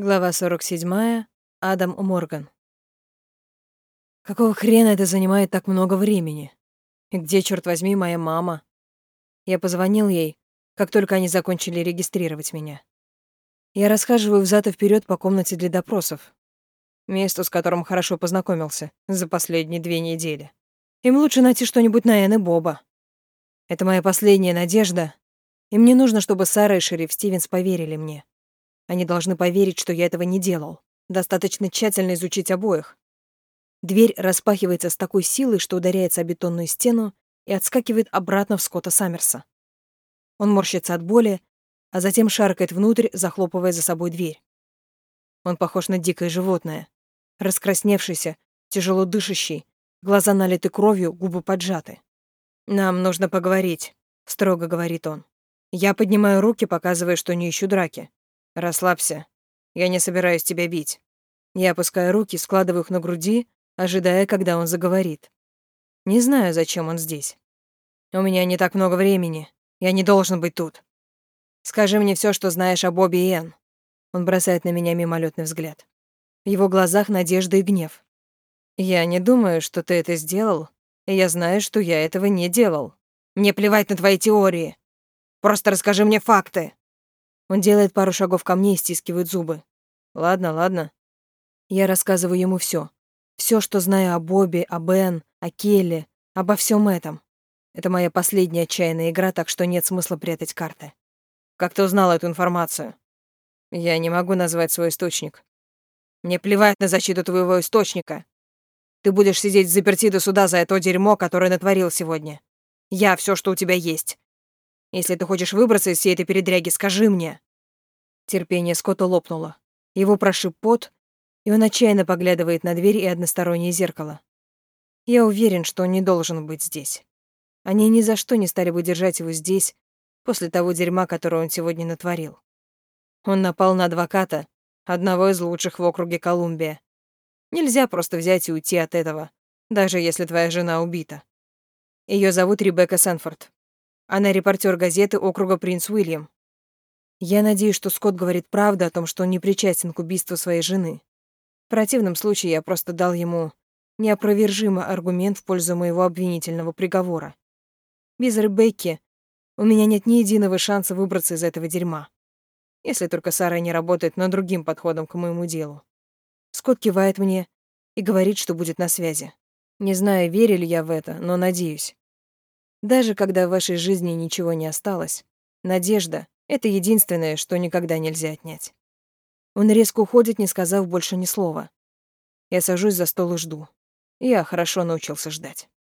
Глава 47. Адам Морган. Какого хрена это занимает так много времени? И где, черт возьми, моя мама? Я позвонил ей, как только они закончили регистрировать меня. Я расхаживаю взад и вперед по комнате для допросов. Место, с которым хорошо познакомился за последние две недели. Им лучше найти что-нибудь на Энн и Боба. Это моя последняя надежда, и мне нужно, чтобы Сара и шериф Стивенс поверили мне. Они должны поверить, что я этого не делал. Достаточно тщательно изучить обоих. Дверь распахивается с такой силой, что ударяется о бетонную стену и отскакивает обратно в Скотта Саммерса. Он морщится от боли, а затем шаркает внутрь, захлопывая за собой дверь. Он похож на дикое животное. Раскрасневшийся, тяжело дышащий, глаза налиты кровью, губы поджаты. «Нам нужно поговорить», — строго говорит он. Я поднимаю руки, показывая, что не ищу драки. «Расслабься. Я не собираюсь тебя бить». Я опускаю руки, складываю их на груди, ожидая, когда он заговорит. Не знаю, зачем он здесь. У меня не так много времени. Я не должен быть тут. Скажи мне все, что знаешь о Бобби и Энн. Он бросает на меня мимолетный взгляд. В его глазах надежда и гнев. Я не думаю, что ты это сделал, и я знаю, что я этого не делал. Мне плевать на твои теории. Просто расскажи мне факты. Он делает пару шагов ко мне и стискивает зубы. Ладно, ладно. Я рассказываю ему все, все, что знаю о Бобби, о Бен, о Келли, обо всем этом. Это моя последняя отчаянная игра, так что нет смысла прятать карты. Как ты узнал эту информацию? Я не могу назвать свой источник. Мне плевать на защиту твоего источника. Ты будешь сидеть заперти до суда за это дерьмо, которое натворил сегодня. Я все, что у тебя есть. Если ты хочешь выбраться из всей этой передряги, скажи мне». Терпение Скотта лопнуло. Его прошиб пот, и он отчаянно поглядывает на дверь и одностороннее зеркало. Я уверен, что он не должен быть здесь. Они ни за что не стали бы держать его здесь после того дерьма, которое он сегодня натворил. Он напал на адвоката, одного из лучших в округе Колумбия. Нельзя просто взять и уйти от этого, даже если твоя жена убита. Ее зовут Ребекка Сэнфорд. Она репортер газеты округа Принц Уильям. Я надеюсь, что Скотт говорит правду о том, что он не причастен к убийству своей жены. В противном случае я просто дал ему неопровержимый аргумент в пользу моего обвинительного приговора. Без Ребекки у меня нет ни единого шанса выбраться из этого дерьма. Если только Сара не работает над другим подходом к моему делу. Скотт кивает мне и говорит, что будет на связи. Не знаю, верю ли я в это, но надеюсь. Даже когда в вашей жизни ничего не осталось, надежда — это единственное, что никогда нельзя отнять. Он резко уходит, не сказав больше ни слова. Я сажусь за стол и жду. Я хорошо научился ждать.